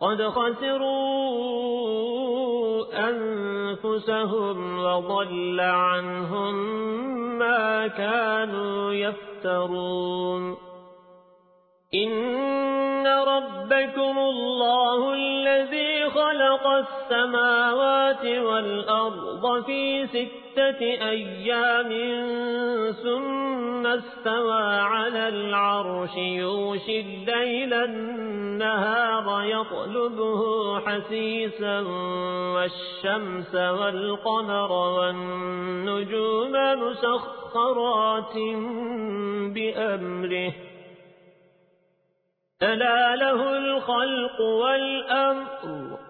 قد خسروا أنفسهم وضل عنهم ما كانوا يفترون. إن ربكم الله خلق السماوات والأرض في ستة أيام ثم استوى على العرش يوشي الليل النهار يطلبه حسيسا والشمس والقمر والنجوم مسخرات بأمره ألا له الخلق والأمر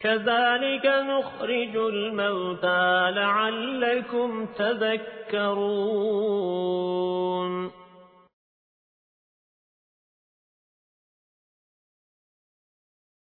كذلك نخرج الموتى لعلكم تذكرون.